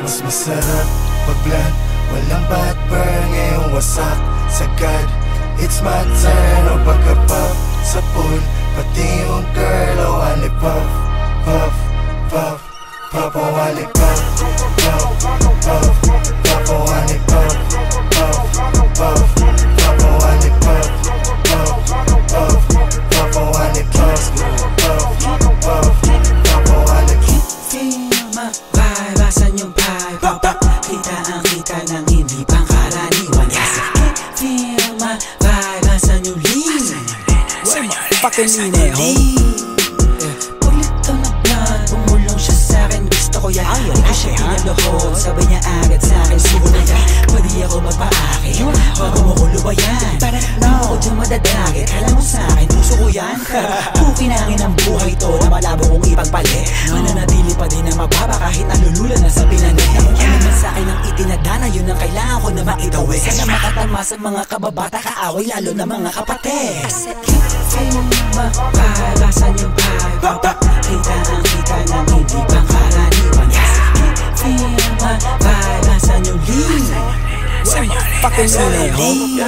Mas masarap pag blunt Walang bad burn Ngayong wasak. Sagad It's my turn. O pagka-pop sa pool Pati yung girl O wali puff Puff Puff Puff O wali puff Lean Ulit to na blood, umulong siya sa'kin Gusto ko yan, di ko siya pinaluhod Sabi niya agad sa'kin, siguro na yan. Pwede ako magpaakit, wag mo ko lubayan Hindi mo ko dyan madadagit, kala mo sa'kin, puso ko yan. Pukinangin ang buhay to na malabo kong ipagpalit sa mga kababata kaaway, lalo na mga kapatid Kasi feel my vibe, asan yung vibe? Papa, kita ang kita ng hindi pangkaraniwan feel my vibe, asan yung lean? Fucking lean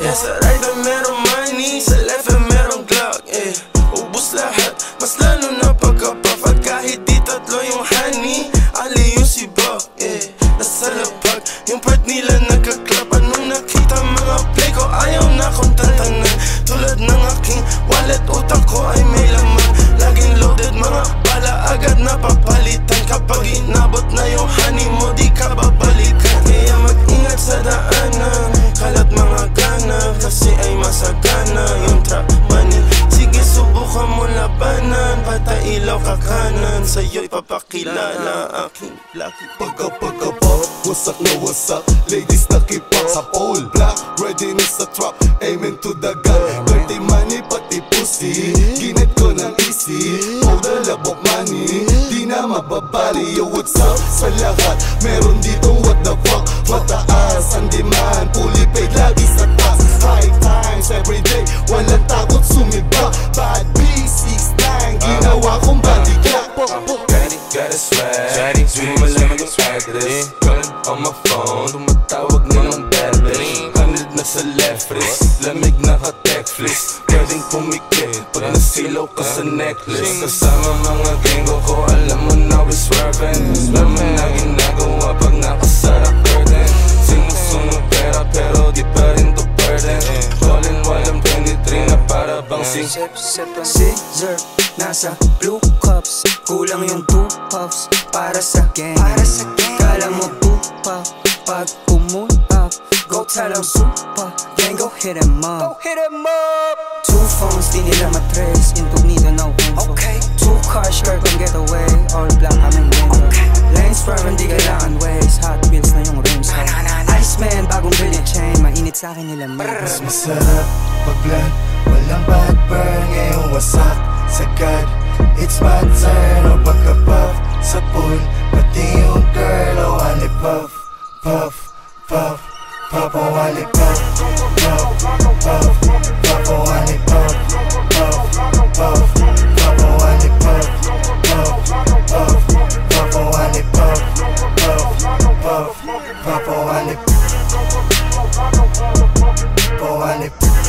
Yeah, sa right na merong money, sa left na merong Glock eh. Ubus lahat, mas lalo na pagka-puff At kahit di tatlo yung honey, ali yung si Buck eh. Nasa lapag, yung part nila nagka-clap masagana Yung trap money, sige subukan mo labanan. Patay ilaw ka kanan, sa'yo'y papakilala Aking lucky Pagka pagka pop, wasak na wasak. Ladies nakipak sa pole. Black, readiness sa trap. Aiming to the gun Dirty money, pati pussy. Ginit ko ng easy. Powder labok money. Di na mababali. Yo, what's up? Sa lahat Meron dito what the fuck? Mataas ang demand. Fully paid, lagi sa taas High times everyday Walang takot sumiba. Bad B69 Ginawa kong body clock Got a swag. Di mo malaman yung address Calling on my phone. Tumatawag na ng battery. Hundred na sa left wrist Lamig na ka Netflix Pwedeng pumikit Pag nasilaw ka sa necklace. Kasama mga genggo ko Alam mo na we swerving Alam mo na ginagawa bang sing Sip, sip ang scissor. Nasa blue cups. Kulang yung two puffs Para sa gang. Para sa gang. Kala mo puff Pag up Go tell them super. Gang go hit em up. Go hit em up. Two phones Di nila matrace. Incognito no info. Okay. Two cars Skirt on getaway. All black kaming window Okay. Lanes swerving Di kailangan ways Hot wheels na yung rims. Ko Iceman Bagong brilliant chain. Mainit sa akin nila Mas masarap pag ng backburn Ngayong wasak, sagad It's my turn O pagka-puff sa pool Pati yung girl O oh, ani puff, puff, puff Puff oh, ani puff, puff, puff Puff o oh, ani puff, puff, puff Puff o oh, ani puff, puff, puff Puff o oh, ani puff, puff, puff Puff o oh, ani puff, puff, puff Puff o oh, ani puff